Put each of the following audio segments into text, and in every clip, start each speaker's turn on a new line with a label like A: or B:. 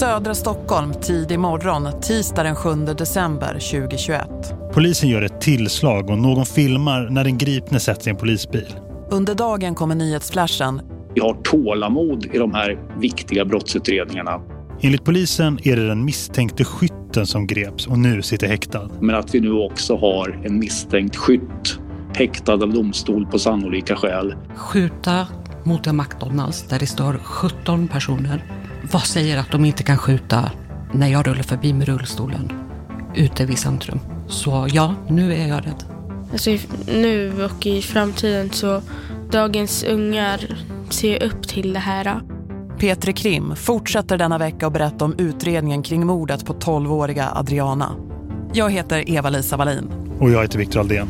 A: Södra Stockholm tidig morgon, tisdag den 7 december 2021.
B: Polisen gör ett tillslag och någon filmar när den gripne sätts i en polisbil.
A: Under dagen kommer nyhetsflashen.
C: Vi har tålamod i de här viktiga brottsutredningarna.
B: Enligt polisen är det den misstänkte skytten som greps och nu sitter häktad.
C: Men att vi nu också har en misstänkt skytt häktad av domstol på sannolika skäl.
D: Skjuta mot en McDonalds där det står 17 personer. Vad säger att de inte kan skjuta när jag rullar förbi med rullstolen ute vid centrum? Så ja, nu är jag rädd.
E: Alltså nu och i framtiden så dagens ungar ser upp till det här.
A: Petri Krim fortsätter denna vecka att berätta om utredningen kring mordet på 12-åriga Adriana. Jag heter Eva-Lisa Wallin.
B: Och jag heter Viktor Aldén.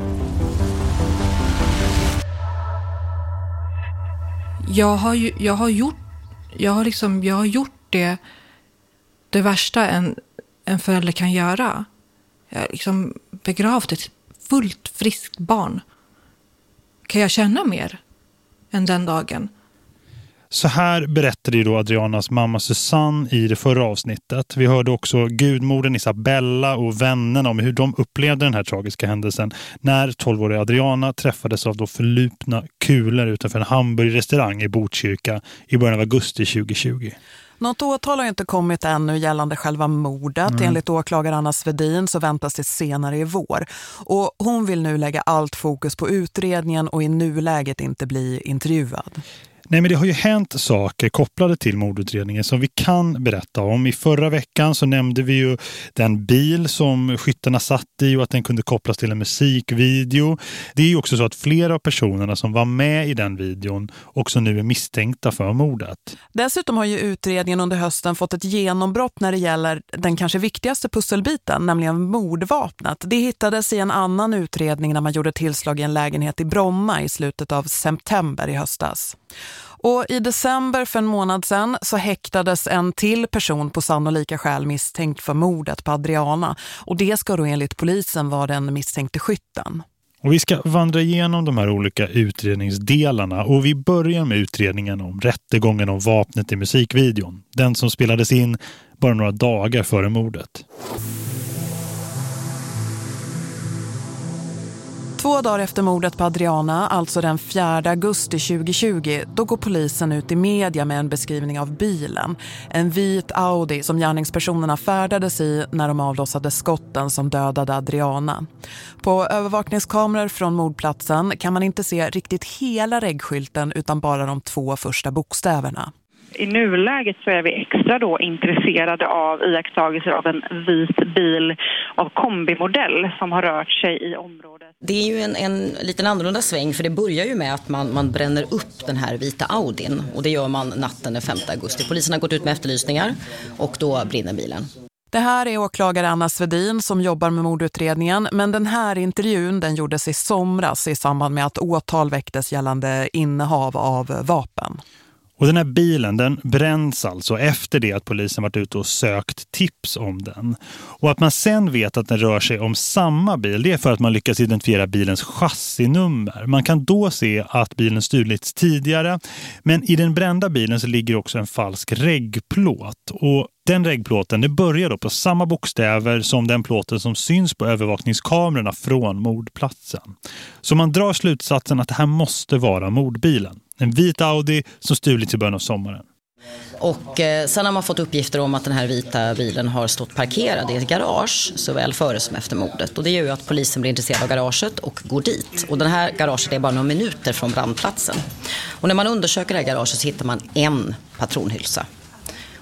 F: Jag har, ju, jag har gjort jag har, liksom, jag har gjort det, det värsta en, en förälder kan göra. Jag har liksom begravt ett fullt friskt barn. Kan jag känna mer än den dagen?
B: Så här berättade ju då Adrianas mamma Susanne i det förra avsnittet. Vi hörde också gudmorden Isabella och vännerna om hur de upplevde den här tragiska händelsen när 12-åriga Adriana träffades av då förlupna kulor utanför en hamburgerrestaurang i Botkyrka i början av augusti 2020.
A: Något åtal har inte kommit ännu gällande själva mordet. Mm. Enligt åklagare Anna Svedin så väntas det senare i vår. Och hon vill nu lägga allt fokus på utredningen och i nuläget inte bli intervjuad.
B: Nej men det har ju hänt saker kopplade till mordutredningen som vi kan berätta om. I förra veckan så nämnde vi ju den bil som skyttarna satt i och att den kunde kopplas till en musikvideo. Det är ju också så att flera av personerna som var med i den videon också nu är misstänkta för mordet.
A: Dessutom har ju utredningen under hösten fått ett genombrott när det gäller den kanske viktigaste pusselbiten, nämligen mordvapnet. Det hittades i en annan utredning när man gjorde tillslag i en lägenhet i Bromma i slutet av september i höstas. Och i december för en månad sedan så häktades en till person på sannolika skäl misstänkt för mordet på Adriana. Och det ska då enligt polisen vara den misstänkte skytten.
B: Och vi ska vandra igenom de här olika utredningsdelarna och vi börjar med utredningen om rättegången om vapnet i musikvideon. Den som spelades in bara några dagar före mordet.
A: Två dagar efter mordet på Adriana, alltså den 4 augusti 2020, då går polisen ut i media med en beskrivning av bilen. En vit Audi som gärningspersonerna färdades i när de avlossade skotten som dödade Adriana. På övervakningskameror från mordplatsen kan man inte se riktigt hela reggskylten utan bara de två första bokstäverna.
G: I nuläget så är vi extra då intresserade av iakttagelser av en vit bil av kombimodell som har rört sig i området.
H: Det är ju en, en liten annorlunda sväng för det börjar ju med att man, man bränner upp den här vita Audin och det gör man natten den 5 augusti. Polisen har gått ut med efterlysningar och då brinner bilen.
A: Det här är åklagare Anna Svedin som jobbar med mordutredningen men den här intervjun den gjordes i somras i samband med att åtal väcktes gällande innehav av vapen.
B: Och den här bilen den bränns alltså efter det att polisen varit ute och sökt tips om den. Och att man sen vet att den rör sig om samma bil det är för att man lyckas identifiera bilens chassinummer. Man kan då se att bilen stulits tidigare men i den brända bilen så ligger också en falsk reggplåt. Och den reggplåten det börjar då på samma bokstäver som den plåten som syns på övervakningskamerorna från mordplatsen. Så man drar slutsatsen att det här måste vara mordbilen. En vit Audi som stulits i början av sommaren.
H: Och eh, sen har man fått uppgifter om att den här vita bilen har stått parkerad i ett garage såväl före som efter mordet. Och det gör ju att polisen blir intresserad av garaget och går dit. Och den här garaget är bara några minuter från brandplatsen. Och när man undersöker det här garaget så hittar man en patronhylsa.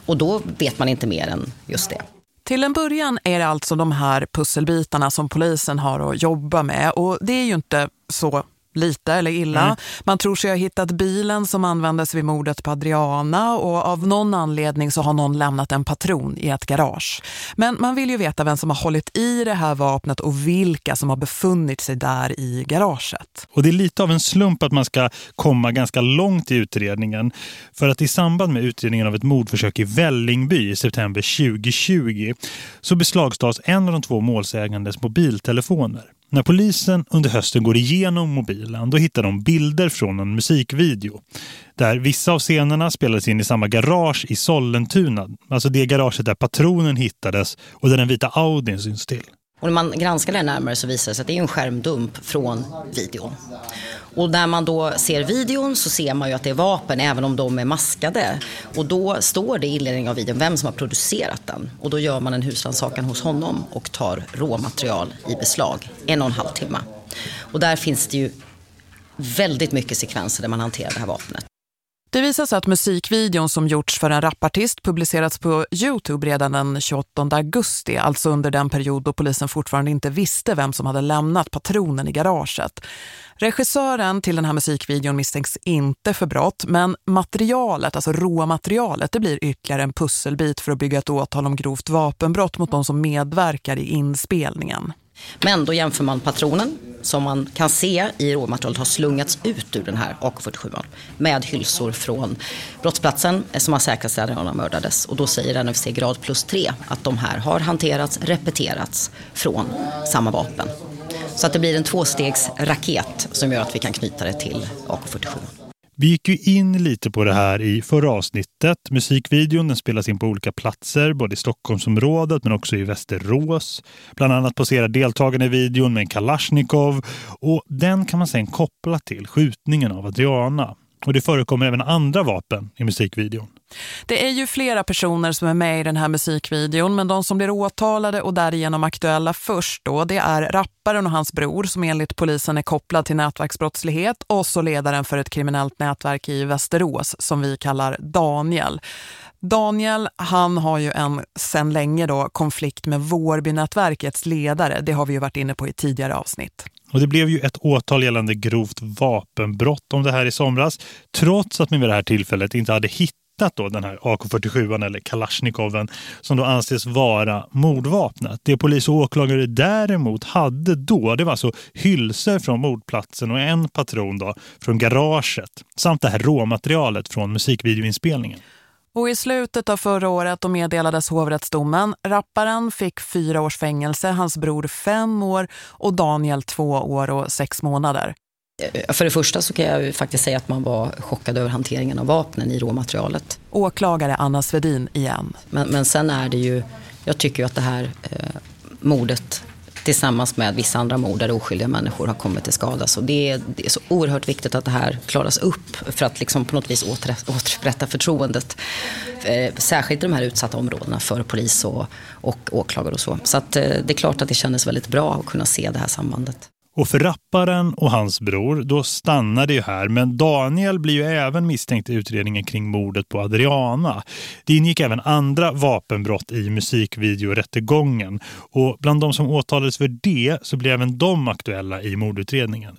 H: Och då vet man inte mer än just det.
A: Till en början är det alltså de här pusselbitarna som polisen har att jobba med. Och det är ju inte så lite eller illa. Mm. Man tror sig ha hittat bilen som användes vid mordet på Adriana och av någon anledning så har någon lämnat en patron i ett garage. Men man vill ju veta vem som har hållit i det här vapnet och vilka som har befunnit sig där i garaget.
B: Och det är lite av en slump att man ska komma ganska långt i utredningen. För att i samband med utredningen av ett mordförsök i Vällingby i september 2020 så beslagstas en av de två målsägandes mobiltelefoner. När polisen under hösten går igenom mobilen då hittar de bilder från en musikvideo. där vissa av scenerna spelades in i samma garage i Sollentuna. Alltså det garaget där patronen hittades och där den vita Audin syns till.
H: Och när man granskar det närmare så visar det sig att det är en skärmdump från videon. Och när man då ser videon så ser man ju att det är vapen även om de är maskade. Och då står det i inledningen av videon vem som har producerat den. Och då gör man en husrannsakan hos honom och tar råmaterial i beslag en och en halv timme. Och där finns det ju väldigt mycket sekvenser där man hanterar det här vapnet.
A: Det visar sig att musikvideon som gjorts för en rapartist publicerats på Youtube redan den 28 augusti, alltså under den period då polisen fortfarande inte visste vem som hade lämnat patronen i garaget. Regissören till den här musikvideon misstänks inte för brott, men materialet, alltså råmaterialet, det blir ytterligare en pusselbit för att bygga ett åtal om grovt vapenbrott mot de som medverkar i inspelningen.
H: Men då jämför man patronen som man kan se i råmaterialet har slungats ut ur den här AK47 med hylsor från brottsplatsen som har säkrats där han mördades. Och då säger NFC grad plus 3 att de här har hanterats, repeterats från samma vapen. Så att det blir en tvåstegsraket som gör att vi kan knyta det till AK47.
B: Vi gick ju in lite på det här i förra avsnittet. Musikvideon den spelas in på olika platser, både i Stockholmsområdet men också i Västerås. Bland annat poserar deltagarna i videon med en Kalashnikov och den kan man sedan koppla till skjutningen av Adriana. Och det förekommer även andra vapen i musikvideon.
A: Det är ju flera personer som är med i den här musikvideon men de som blir åtalade och därigenom aktuella först då det är rapparen och hans bror som enligt polisen är kopplad till nätverksbrottslighet och så ledaren för ett kriminellt nätverk i Västerås som vi kallar Daniel. Daniel, han har ju en sedan länge då konflikt med Vårbynätverkets ledare. Det har vi ju varit inne på i tidigare avsnitt.
B: Och det blev ju ett åtal gällande grovt vapenbrott om det här i somras. Trots att man vid det här tillfället inte hade hittat då den här AK47 eller Kalashnikoven som då anses vara mordvapnet. Det polis och åklagare däremot hade då, det var alltså hylsor från mordplatsen och en patron då från garaget samt det här råmaterialet från musikvideoinspelningen.
A: Och i slutet av förra året då meddelades hovrättsdomen. Rapparen fick fyra års fängelse, hans bror fem år och Daniel två år och sex månader.
H: Eh, för det första så kan jag faktiskt säga att man var chockad över hanteringen av vapnen i råmaterialet.
A: Åklagare Anna Svedin igen.
H: Men, men sen är det ju, jag tycker ju att det här eh, mordet tillsammans med vissa andra mord där oskyldiga människor har kommit till skada. Så det är, det är så oerhört viktigt att det här klaras upp för att liksom på något vis åter, återupprätta förtroendet. Eh, särskilt i de här utsatta områdena för polis och, och åklagare och så. Så att, eh, det är klart att det kändes väldigt bra att kunna se det här sambandet.
B: Och för rapparen och hans bror, då stannar det ju här. Men Daniel blir ju även misstänkt i utredningen kring mordet på Adriana. Det ingick även andra vapenbrott i musikvideorättegången. Och bland de som åtalades för det så blir även de aktuella i mordutredningen.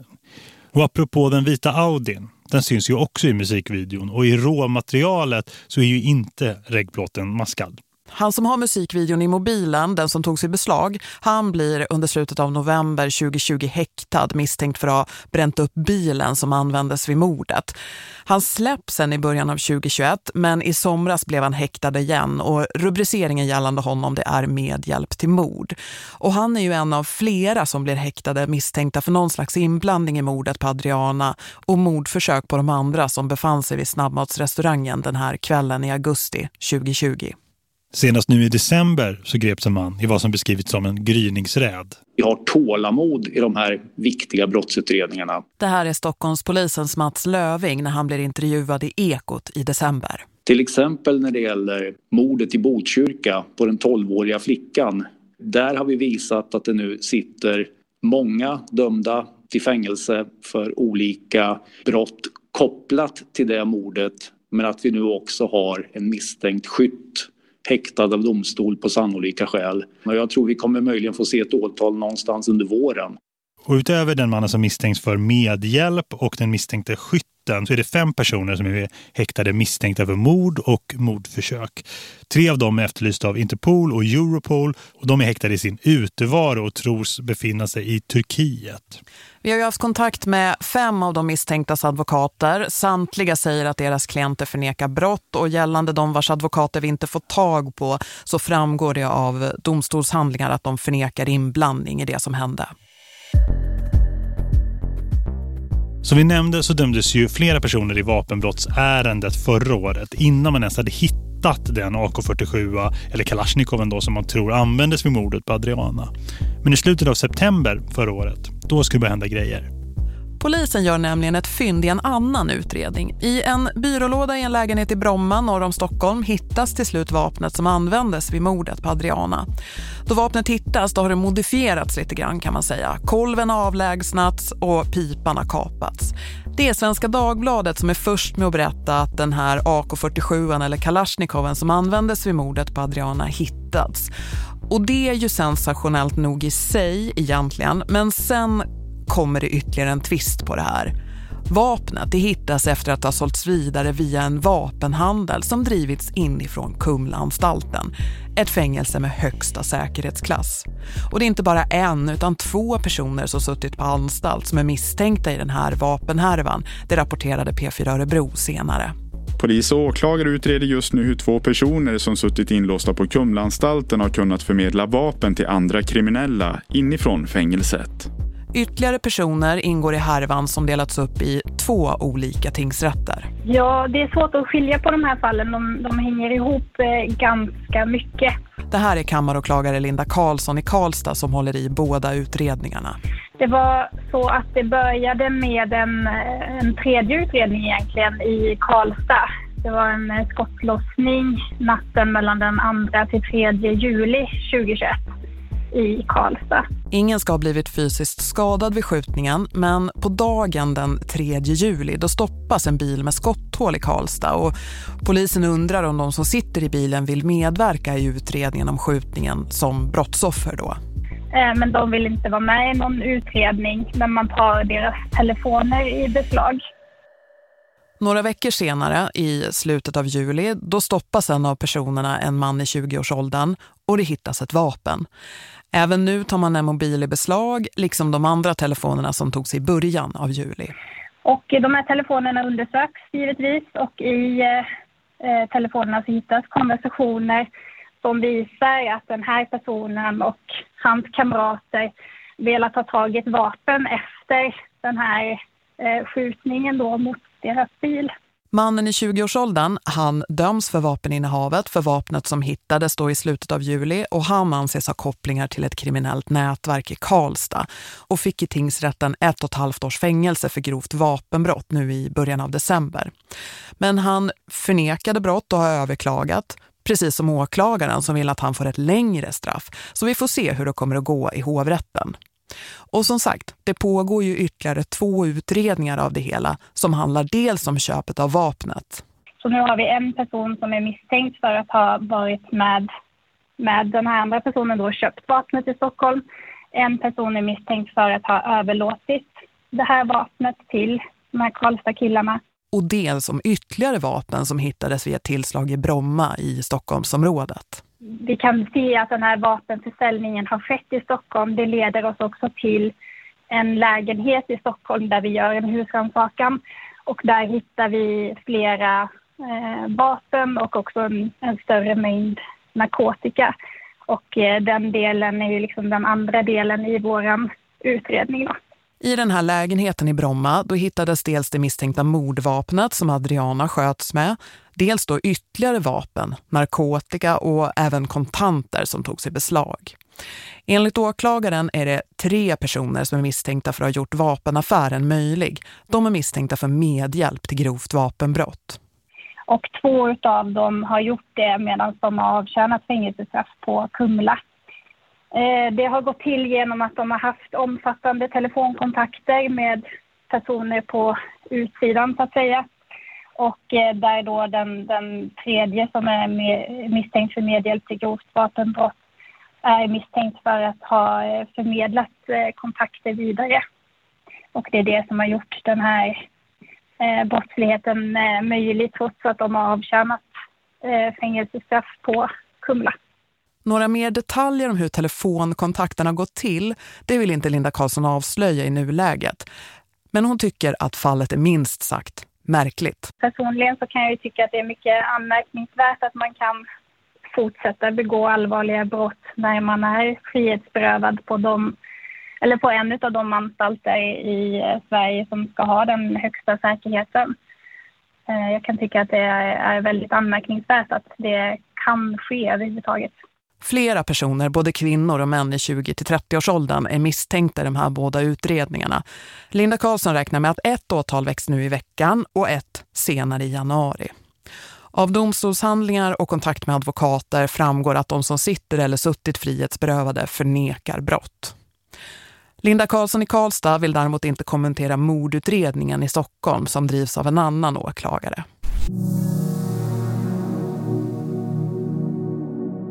B: Och apropå den vita Audin, den syns ju också i musikvideon. Och i råmaterialet så är ju inte reggplåten maskad.
A: Han som har musikvideon i mobilen, den som togs i beslag, han blir under slutet av november 2020 häktad misstänkt för att ha bränt upp bilen som användes vid mordet. Han släpps sen i början av 2021 men i somras blev han häktad igen och rubriceringen gällande honom det är medhjälp till mord. Och han är ju en av flera som blir häktade misstänkta för någon slags inblandning i mordet på Adriana och mordförsök på de andra som befann sig vid snabbmatsrestaurangen den här kvällen i augusti 2020.
B: Senast nu i december så greps en man i vad som beskrivits som en gryningsräd.
C: Vi har tålamod i de här viktiga brottsutredningarna.
A: Det här är Stockholmspolisens Mats Löving när han blir intervjuad i Ekot i december.
C: Till exempel när det gäller mordet i Botkyrka på den 12-åriga flickan. Där har vi visat att det nu sitter många dömda till fängelse för olika brott kopplat till det mordet. Men att vi nu också har en misstänkt skytt häktad av domstol på sannolika skäl. Och jag tror vi kommer möjligen få se ett åtal någonstans under våren.
B: Och utöver den mannen som misstänks för medhjälp och den misstänkte skytten så är det fem personer som är häktade misstänkta för mord och mordförsök. Tre av dem är efterlysta av Interpol och Europol och de är häktade i sin utevaro och tros befinna sig i Turkiet.
A: Vi har ju haft kontakt med fem av de misstänktas advokater. Samtliga säger att deras klienter förnekar brott och gällande de vars advokater vi inte får tag på så framgår det av domstolshandlingar att de förnekar inblandning i det som hände.
B: Som vi nämnde så dömdes ju flera personer i vapenbrottsärendet förra året innan man ens hade hittat den AK-47 eller Kalashnikov då som man tror användes vid mordet på Adriana. Men i slutet av september förra året, då skulle det börja hända grejer.
A: Polisen gör nämligen ett fynd i en annan utredning. I en byrålåda i en lägenhet i Bromma norr om Stockholm hittas till slut vapnet som användes vid mordet på Adriana. Då vapnet hittas då har det modifierats lite grann kan man säga. Kolven har avlägsnats och pipan har kapats. Det är Svenska Dagbladet som är först med att berätta att den här AK-47 eller Kalashnikoven som användes vid mordet på Adriana hittats. Och det är ju sensationellt nog i sig egentligen. Men sen kommer det ytterligare en twist på det här. Vapnet det hittas efter att ha sålts vidare via en vapenhandel som drivits inifrån Kumlaanstalten. Ett fängelse med högsta säkerhetsklass. Och det är inte bara en utan två personer som suttit på anstalt som är misstänkta i den här vapenhärvan. Det rapporterade P4 Örebro senare.
I: Polis och åklagare utreder just nu hur två personer som suttit inlåsta på Kumlaanstalten har kunnat förmedla vapen till andra kriminella inifrån fängelset.
A: Ytterligare personer ingår i härvan som delats upp i två olika tingsrätter.
J: Ja, det är svårt att skilja på de här fallen. De, de hänger ihop eh, ganska mycket.
A: Det här är kammaråklagare Linda Karlsson i Karlstad som håller i båda utredningarna.
J: Det var så att det började med en, en tredje utredning egentligen i Karlstad. Det var en eh, skottlossning natten mellan den 2 till 3 juli 2021 i Karlstad.
A: Ingen ska ha blivit fysiskt skadad vid skjutningen men på dagen den 3 juli då stoppas en bil med skotthål i Karlstad och polisen undrar om de som sitter i bilen vill medverka i utredningen om skjutningen som brottsoffer då.
J: Eh, men de vill inte vara med i någon utredning men man tar deras telefoner i beslag.
A: Några veckor senare, i slutet av juli, då stoppas en av personerna en man i 20-årsåldern och det hittas ett vapen. Även nu tar man en mobil i beslag, liksom de andra telefonerna som togs i början av juli.
J: Och de här telefonerna undersöks givetvis och i eh, telefonerna så hittas konversationer som visar att den här personen och hans kamrater velat ha tag i ett vapen efter den här eh, skjutningen då mot deras bil.
A: Mannen i 20-årsåldern, han döms för vapeninnehavet för vapnet som hittades då i slutet av juli och han anses ha kopplingar till ett kriminellt nätverk i Karlstad och fick i tingsrätten ett och ett halvt års fängelse för grovt vapenbrott nu i början av december. Men han förnekade brott och har överklagat, precis som åklagaren som vill att han får ett längre straff. Så vi får se hur det kommer att gå i hovrätten. Och som sagt, det pågår ju ytterligare två utredningar av det hela som handlar dels om köpet av vapnet.
J: Så nu har vi en person som är misstänkt för att ha varit med, med den här andra personen då köpt vapnet i Stockholm. En person är misstänkt för att ha överlåtit det här vapnet till de här Karlstad-killarna.
A: Och dels om ytterligare vapen som hittades vid ett tillslag i Bromma i Stockholmsområdet
J: vi kan se att den här vapenförsäljningen har skett i Stockholm. Det leder oss också till en lägenhet i Stockholm där vi gör en husrannsakan. Och där hittar vi flera eh, vapen och också en, en, större mängd narkotika. Och eh, den delen är ju liksom den andra delen i vår utredning. Då.
A: I den här lägenheten i Bromma då hittades dels det misstänkta mordvapnet som Adriana sköts med, dels då ytterligare vapen, narkotika och även kontanter som togs i beslag. Enligt åklagaren är det tre personer som är misstänkta för att ha gjort vapenaffären möjlig. De är misstänkta för medhjälp till grovt vapenbrott.
J: Och två av dem har gjort det medan de har avtjänat fängelsestraff på Kumla. Eh, det har gått till genom att de har haft omfattande telefonkontakter med personer på utsidan så att säga. Och eh, där då den, den tredje som är med, misstänkt för medhjälp till grovt vapenbrott är misstänkt för att ha eh, förmedlat kontakter vidare. Och det är det som har gjort den här brottsligheten möjlig trots att de har avtjänat fängelsestraff på Kumla.
A: Några mer detaljer om hur telefonkontakterna gått till, det vill inte Linda Karlsson avslöja i nuläget. Men hon tycker att fallet är minst sagt märkligt.
J: Personligen så kan jag ju tycka att det är mycket anmärkningsvärt att man kan fortsätta begå allvarliga brott när man är frihetsberövad på de eller på en av de anstalter i Sverige som ska ha den högsta säkerheten. Eh, jag kan tycka att det är väldigt anmärkningsvärt att det kan ske överhuvudtaget.
A: Flera personer, både kvinnor och män i 20-30-årsåldern, är misstänkta i de här båda utredningarna. Linda Karlsson räknar med att ett åtal väcks nu i veckan och ett senare i januari. Av domstolshandlingar och kontakt med advokater framgår att de som sitter eller suttit frihetsberövade förnekar brott. Linda Karlsson i Karlstad vill däremot inte kommentera mordutredningen i Stockholm som drivs av en annan åklagare.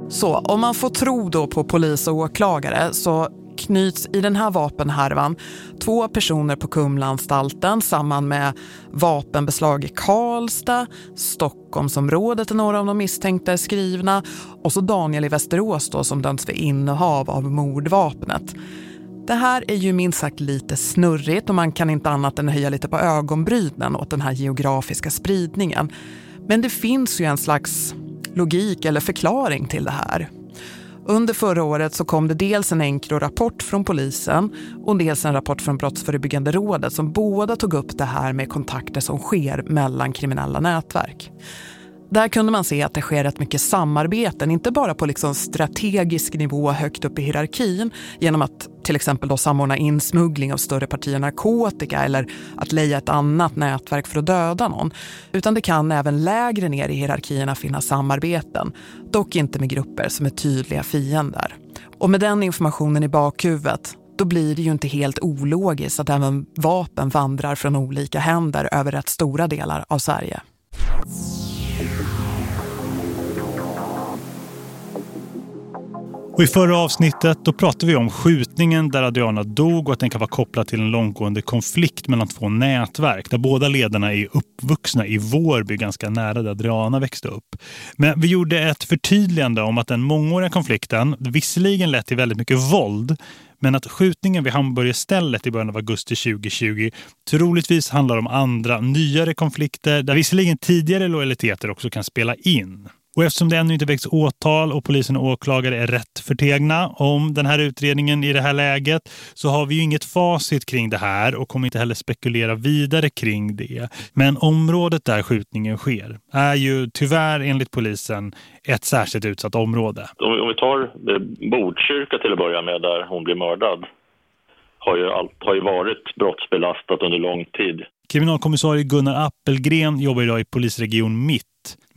A: Så om man får tro då på polis och åklagare så knyts i den här vapenhärvan två personer på Kumlaanstalten samman med vapenbeslag i Karlstad, Stockholmsområdet är några av de misstänkta är skrivna och så Daniel i Västerås då som dömts för innehav av mordvapnet. Det här är ju minst sagt lite snurrigt och man kan inte annat än höja lite på ögonbrynen åt den här geografiska spridningen. Men det finns ju en slags logik eller förklaring till det här. Under förra året så kom det dels en enkel rapport från polisen och dels en rapport från Brottsförebyggande rådet som båda tog upp det här med kontakter som sker mellan kriminella nätverk. Där kunde man se att det sker rätt mycket samarbeten, inte bara på liksom strategisk nivå högt upp i hierarkin genom att till exempel då samordna insmuggling av större partier narkotika eller att leja ett annat nätverk för att döda någon. Utan det kan även lägre ner i hierarkierna finnas samarbeten, dock inte med grupper som är tydliga fiender. Och med den informationen i bakhuvudet då blir det ju inte helt ologiskt att även vapen vandrar från olika händer över rätt stora delar av Sverige.
B: Och I förra avsnittet då pratade vi om skjutningen där Adriana dog och att den kan vara kopplad till en långtgående konflikt mellan två nätverk där båda ledarna är uppvuxna i Vårby ganska nära där Adriana växte upp. Men vi gjorde ett förtydligande om att den mångåriga konflikten visserligen lett till väldigt mycket våld men att skjutningen vid Hamburgerstället i början av augusti 2020 troligtvis handlar om andra, nyare konflikter där visserligen tidigare lojaliteter också kan spela in. Och eftersom det ännu inte väcks åtal och polisen och åklagare är rätt förtegna om den här utredningen i det här läget så har vi ju inget facit kring det här och kommer inte heller spekulera vidare kring det. Men området där skjutningen sker är ju tyvärr enligt polisen ett särskilt utsatt område.
K: Om vi tar Botkyrka till att börja med där hon blir mördad har ju, allt, har ju varit brottsbelastat under lång tid.
B: Kriminalkommissarie Gunnar Appelgren jobbar idag i polisregion Mitt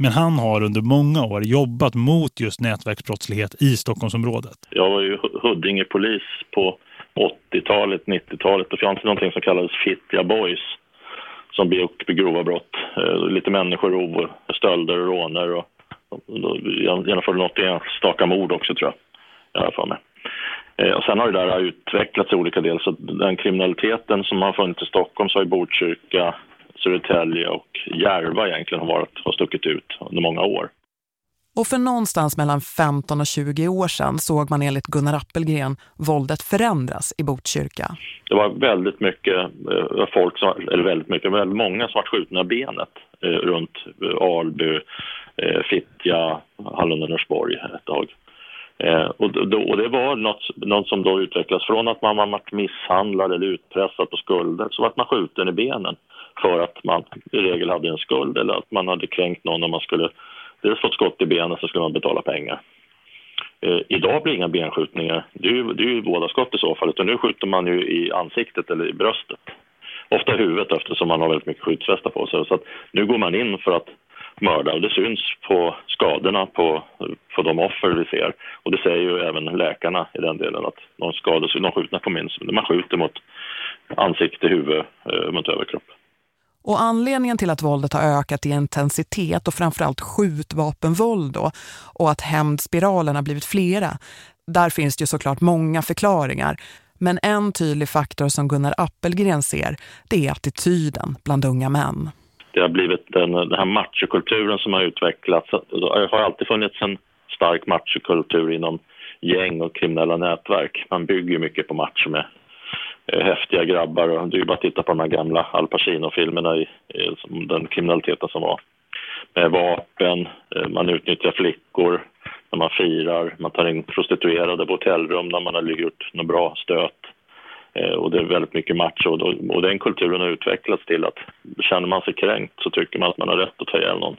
B: men han har under många år jobbat mot just nätverksbrottslighet i Stockholmsområdet.
K: Jag var ju Huddinge-polis på 80-talet, 90-talet. Det fanns någonting som kallades Fittja Boys som begick grova brott. Eh, lite människorov, stölder och råner och genomförde något enstaka mord också tror jag. Jag alla fall med. Och sen har det där utvecklats i olika delar. Så den kriminaliteten som har funnits i Stockholm så har i Botkyrka Södertälje och Järva egentligen har, varit, har stuckit ut under många år.
A: Och för någonstans mellan 15 och 20 år sedan såg man enligt Gunnar Appelgren våldet förändras i Botkyrka.
K: Det var väldigt mycket eh, folk, som, eller väldigt mycket, väldigt många som var skjutna benet eh, runt Alby, eh, Fittja, Hallunda Norsborg ett tag. Eh, och, då, och, det var något, något som då utvecklades från att man var misshandlad eller utpressad på skulder så var man skjuten i benen för att man i regel hade en skuld eller att man hade kränkt någon och man skulle dels fått skott i benen så skulle man betala pengar. Eh, idag blir det inga benskjutningar. Det är ju, det är ju vådaskott i så fall, utan nu skjuter man ju i ansiktet eller i bröstet. Ofta i huvudet eftersom man har väldigt mycket skyddsvästar på sig. Så att nu går man in för att mörda och det syns på skadorna på, på de offer vi ser. Och det säger ju även läkarna i den delen att de skador, de skjutna kommer in, man skjuter mot ansikte, huvud, eh, mot överkropp.
A: Och anledningen till att våldet har ökat i intensitet och framförallt skjutvapenvåld då, och att hämndspiralerna har blivit flera, där finns det ju såklart många förklaringar. Men en tydlig faktor som Gunnar Appelgren ser, det är attityden bland unga män.
K: Det har blivit den, den här machokulturen som har utvecklats. Det har alltid funnits en stark machokultur inom gäng och kriminella nätverk. Man bygger mycket på macho med Eh, häftiga grabbar. Och det är ju bara att titta på de här gamla Al Pacino-filmerna i, i den kriminaliteten som var. Med vapen, eh, man utnyttjar flickor när man firar, man tar in prostituerade på hotellrum när man har gjort något bra stöt. Eh, och det är väldigt mycket macho och, och den kulturen har utvecklats till att känner man sig kränkt så tycker man att man har rätt att ta ihjäl någon.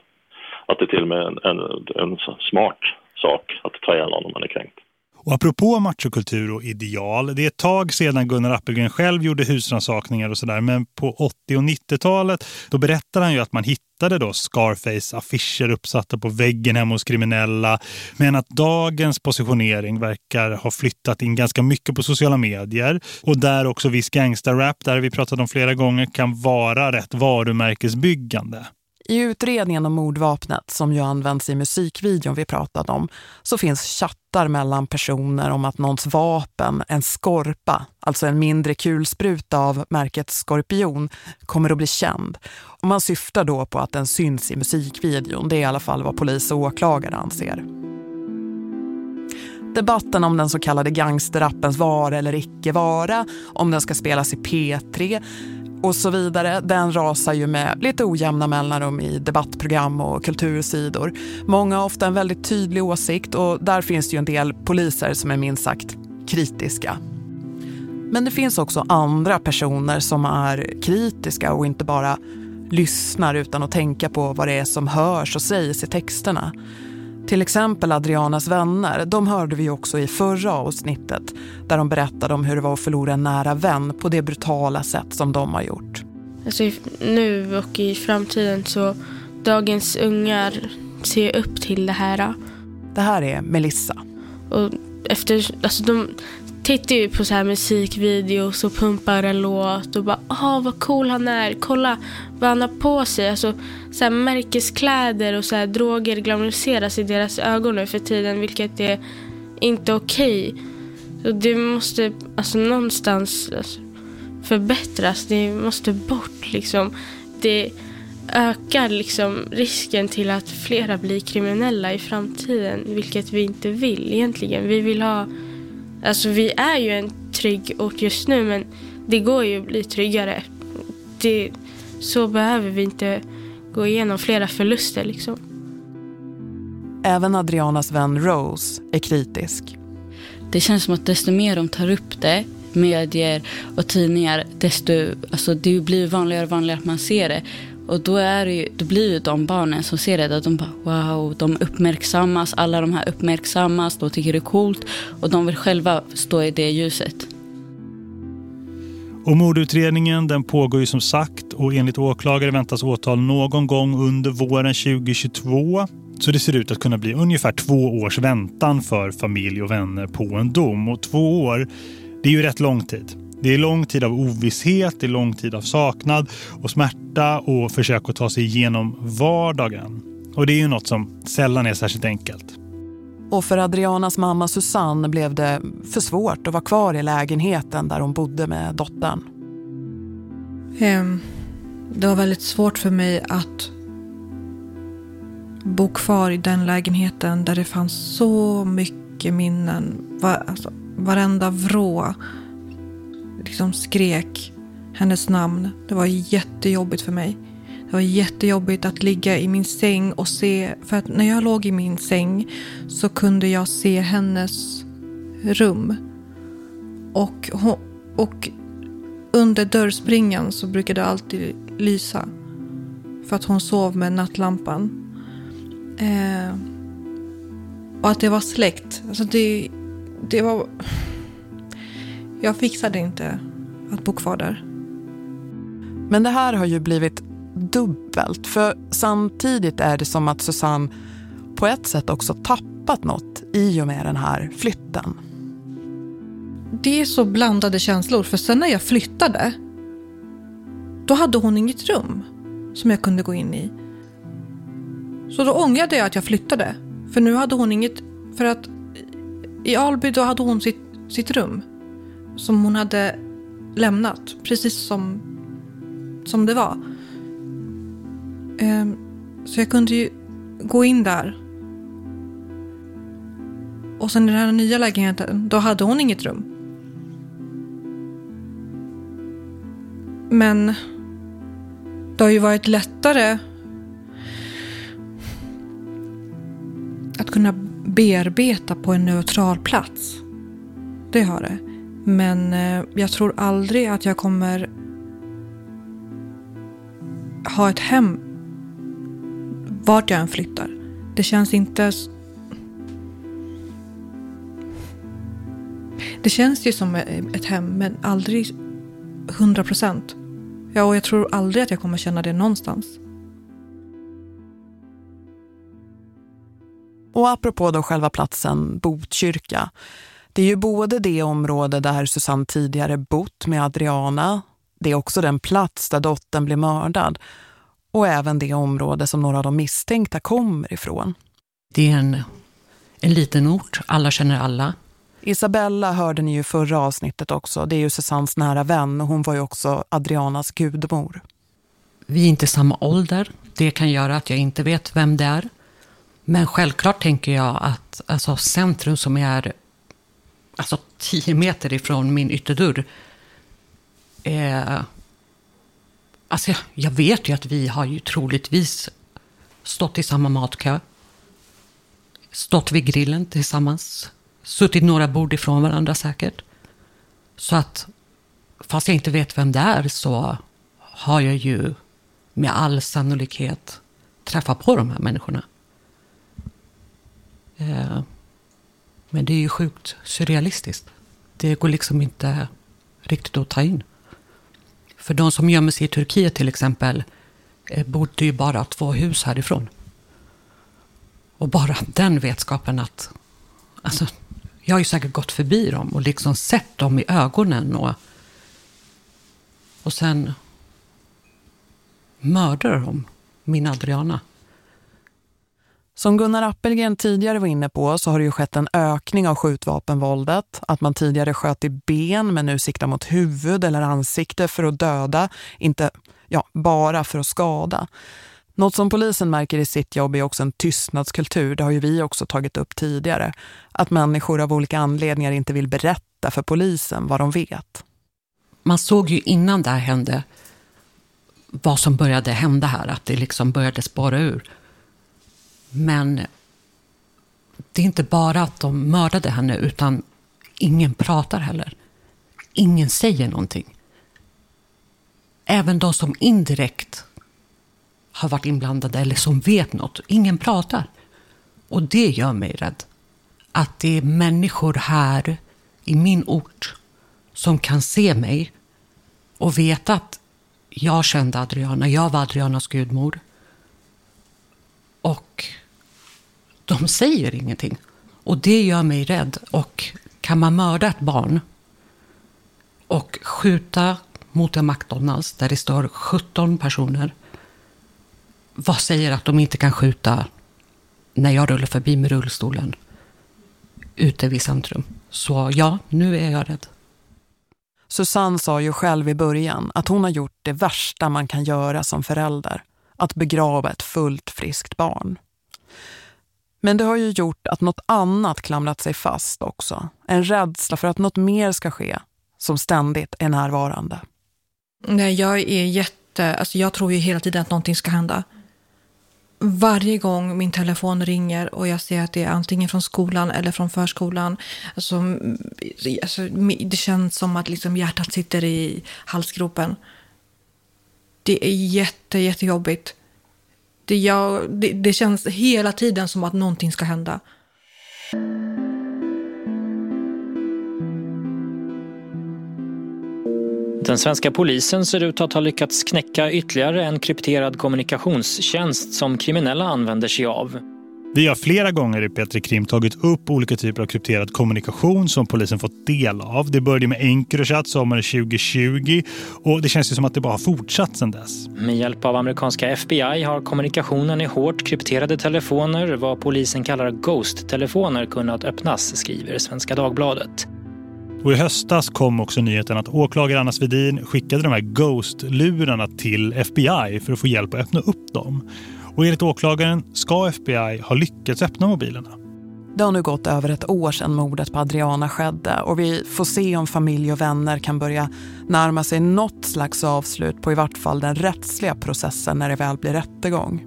K: Att det är till och med en, en, en smart sak att ta ihjäl någon om man är kränkt.
B: Och apropå machokultur och ideal, det är ett tag sedan Gunnar Appelgren själv gjorde husransakningar och sådär. Men på 80- och 90-talet då berättade han ju att man hittade då Scarface-affischer uppsatta på väggen hemma hos kriminella. Men att dagens positionering verkar ha flyttat in ganska mycket på sociala medier. Och där också viss gangsterrap, där vi pratat om flera gånger, kan vara rätt varumärkesbyggande.
A: I utredningen om mordvapnet som ju används i musikvideon vi pratade om så finns chattar mellan personer om att någons vapen, en skorpa, alltså en mindre kulspruta av märket Skorpion, kommer att bli känd. Och man syftar då på att den syns i musikvideon. Det är i alla fall vad polis och åklagare anser. Debatten om den så kallade gangsterrappens vara eller icke vara, om den ska spelas i P3 och så vidare, den rasar ju med lite ojämna mellanrum i debattprogram och kultursidor. Många har ofta en väldigt tydlig åsikt och där finns det ju en del poliser som är minst sagt kritiska. Men det finns också andra personer som är kritiska och inte bara lyssnar utan att tänka på vad det är som hörs och sägs i texterna. Till exempel Adrianas vänner, de hörde vi också i förra avsnittet där de berättade om hur det var att förlora en nära vän på det brutala sätt som de har gjort.
E: Alltså nu och i framtiden så dagens ungar ser upp till det här.
A: Det här är Melissa.
E: Och efter, alltså de tittar ju på så här musikvideos och pumpar en låt och bara åh vad cool han är, kolla vad han har på sig. Alltså så här märkeskläder och så här droger glamoriseras i deras ögon nu för tiden vilket är inte okej. Okay. det måste alltså någonstans alltså, förbättras, det måste bort liksom. Det ökar liksom risken till att flera blir kriminella i framtiden vilket vi inte vill egentligen. Vi vill ha Alltså vi är ju en trygg ort just nu men det går ju att bli tryggare. Det, så behöver vi inte gå igenom flera förluster liksom.
A: Även Adrianas vän Rose är kritisk.
L: Det känns som att desto mer de tar upp det, medier och tidningar, desto, alltså det blir vanligare och vanligare att man ser det. Och då, är det ju, då blir ju de barnen som ser det, att de bara wow, de uppmärksammas, alla de här uppmärksammas, de tycker det är coolt och de vill själva stå i det ljuset.
B: Och mordutredningen den pågår ju som sagt och enligt åklagare väntas åtal någon gång under våren 2022. Så det ser ut att kunna bli ungefär två års väntan för familj och vänner på en dom. Och två år, det är ju rätt lång tid. Det är lång tid av ovisshet, det är lång tid av saknad och smärta och försök att ta sig igenom vardagen. Och det är ju något som sällan är särskilt enkelt.
A: Och för Adrianas mamma Susanne blev det för svårt att vara kvar i lägenheten där hon bodde med dottern.
F: Ehm, det var väldigt svårt för mig att bo kvar i den lägenheten där det fanns så mycket minnen. Var, alltså, varenda vrå liksom skrek hennes namn. Det var jättejobbigt för mig. Det var jättejobbigt att ligga i min säng och se, för att när jag låg i min säng så kunde jag se hennes rum. Och, och under dörrspringan så brukade det alltid lysa. För att hon sov med nattlampan. Eh, och att det var släckt. Alltså det, det var... Jag fixade inte att bo kvar där.
A: Men det här har ju blivit dubbelt. För samtidigt är det som att Susanne på ett sätt också tappat något i och med den här flytten.
F: Det är så blandade känslor. För sen när jag flyttade, då hade hon inget rum som jag kunde gå in i. Så då ångrade jag att jag flyttade. För nu hade hon inget, för att i Alby då hade hon sitt, sitt rum som hon hade lämnat, precis som, som det var. Ehm, så jag kunde ju gå in där. Och sen i den här nya lägenheten, då hade hon inget rum. Men det har ju varit lättare att kunna bearbeta på en neutral plats. Det har det. Men eh, jag tror aldrig att jag kommer ha ett hem vart jag än flyttar. Det känns inte... Det känns ju som eh, ett hem, men aldrig hundra procent. Ja, och jag tror aldrig att jag kommer känna det någonstans.
A: Och apropå då själva platsen Botkyrka. Det är ju både det område där Susanne tidigare bott med Adriana. Det är också den plats där dottern blev mördad. Och även det område som några av de misstänkta kommer ifrån.
D: Det är en, en liten ort, alla känner alla.
A: Isabella hörde ni ju förra avsnittet också. Det är ju Susannes nära vän och hon var ju också Adrianas gudmor.
D: Vi är inte samma ålder. Det kan göra att jag inte vet vem det är. Men självklart tänker jag att alltså, centrum som är alltså, tio meter ifrån min ytterdörr. Eh, alltså, jag vet ju att vi har ju troligtvis stått i samma matkö. Stått vid grillen tillsammans. Suttit några bord ifrån varandra säkert. Så att fast jag inte vet vem det är så har jag ju med all sannolikhet träffat på de här människorna. Eh, men det är ju sjukt surrealistiskt. Det går liksom inte riktigt att ta in. För de som gömmer sig i Turkiet till exempel eh, bodde ju bara två hus härifrån. Och bara den vetskapen att... Alltså, jag har ju säkert gått förbi dem och liksom sett dem i ögonen. Och, och sen mördar de min Adriana.
A: Som Gunnar Appelgren tidigare var inne på så har det ju skett en ökning av skjutvapenvåldet. Att man tidigare sköt i ben men nu siktar mot huvud eller ansikte för att döda. Inte ja, bara för att skada. Något som polisen märker i sitt jobb är också en tystnadskultur. Det har ju vi också tagit upp tidigare. Att människor av olika anledningar inte vill berätta för polisen vad de vet.
D: Man såg ju innan det här hände vad som började hända här. Att det liksom började spara ur. Men det är inte bara att de mördade henne utan ingen pratar heller. Ingen säger någonting. Även de som indirekt har varit inblandade eller som vet något. Ingen pratar. Och det gör mig rädd. Att det är människor här i min ort som kan se mig och veta att jag kände Adriana, jag var Adrianas gudmor. Och de säger ingenting. Och det gör mig rädd. Och kan man mörda ett barn och skjuta mot en McDonalds där det står 17 personer. Vad säger att de inte kan skjuta när jag rullar förbi med rullstolen ute vid centrum? Så ja, nu är jag rädd.
A: Susanne sa ju själv i början att hon har gjort det värsta man kan göra som förälder. Att begrava ett fullt friskt barn. Men det har ju gjort att något annat klamrat sig fast också. En rädsla för att något mer ska ske som ständigt är närvarande.
F: Nej, jag är jätte... Alltså jag tror ju hela tiden att någonting ska hända. Varje gång min telefon ringer och jag ser att det är antingen från skolan eller från förskolan. Alltså, alltså det känns som att liksom hjärtat sitter i halsgropen. Det är jätte, jättejobbigt. Det, jag, det, det känns hela tiden som att någonting ska hända.
M: Den svenska polisen ser ut att ha lyckats knäcka ytterligare en krypterad kommunikationstjänst som kriminella använder sig av.
B: Vi har flera gånger i Petri Krim tagit upp olika typer av krypterad kommunikation som polisen fått del av. Det började med Encrochat sommaren 2020 och det känns ju som att det bara har fortsatt sedan dess.
M: Med hjälp av amerikanska FBI har kommunikationen i hårt krypterade telefoner, vad polisen kallar ghost-telefoner, kunnat öppnas, skriver Svenska Dagbladet.
B: Och i höstas kom också nyheten att åklagare Anna Svedin skickade de här Ghost-lurarna till FBI för att få hjälp att öppna upp dem. Och enligt åklagaren ska FBI ha lyckats öppna mobilerna.
A: Det har nu gått över ett år sedan mordet på Adriana skedde och vi får se om familj och vänner kan börja närma sig något slags avslut på i vart fall den rättsliga processen när det väl blir rättegång.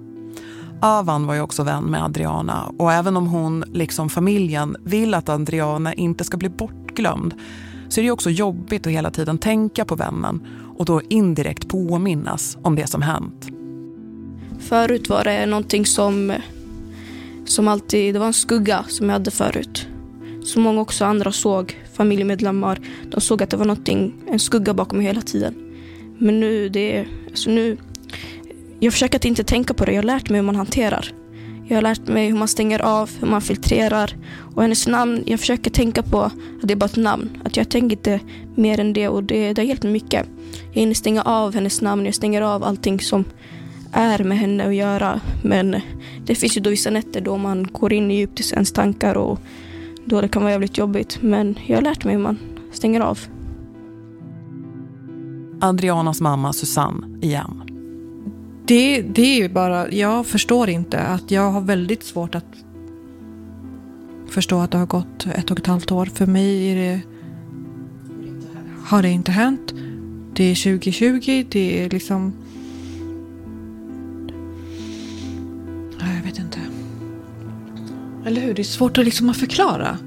A: Avan var ju också vän med Adriana och även om hon, liksom familjen, vill att Adriana inte ska bli bortglömd så är det också jobbigt att hela tiden tänka på vännen och då indirekt påminnas om det som hänt.
N: Förut var det någonting som, som alltid, det var en skugga som jag hade förut. Som många också andra såg, familjemedlemmar, de såg att det var någonting, en skugga bakom mig hela tiden. Men nu, det är, alltså nu, jag försöker att inte tänka på det, jag har lärt mig hur man hanterar. Jag har lärt mig hur man stänger av, hur man filtrerar. Och hennes namn, jag försöker tänka på att det är bara ett namn. Att jag tänker inte mer än det och det, det har hjälpt mig mycket. Jag hinner stänga av hennes namn, jag stänger av allting som är med henne att göra. Men det finns ju då vissa nätter då man går in i djupt i ens tankar och då det kan vara jävligt jobbigt. Men jag har lärt mig hur man stänger av.
A: Adrianas mamma Susanne igen.
F: Det, det är ju bara, jag förstår inte att jag har väldigt svårt att förstå att det har gått ett och ett halvt år. För mig är det, har det inte hänt. Det är 2020, det är liksom... vet inte. Eller hur? Det är svårt att liksom att förklara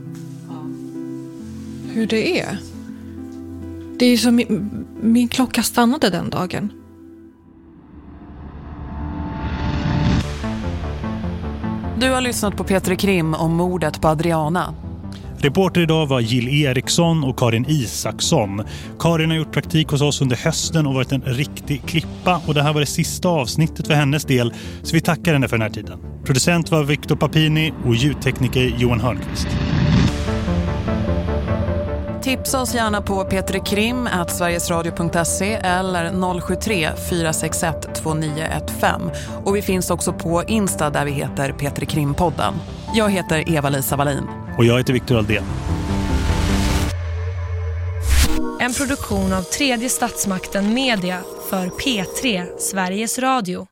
F: hur det är. Det är som min, min klocka stannade den dagen.
A: Du har lyssnat på Peter Krim om mordet på Adriana.
B: Reporter idag var Jill Eriksson och Karin Isaksson. Karin har gjort praktik hos oss under hösten och varit en riktig klippa. Och det här var det sista avsnittet för hennes del, så vi tackar henne för den här tiden. Producent var Victor Papini och ljudtekniker Johan Hörnqvist.
A: Tipsa oss gärna på petrekrim.sverigesradio.se eller 073 461 2915. Och vi finns också på Insta där vi heter Petrekrimpodden. Jag heter Eva-Lisa Wallin.
B: Och jag heter Viktor Aldén.
O: En produktion av tredje statsmakten Media för P3 Sveriges Radio.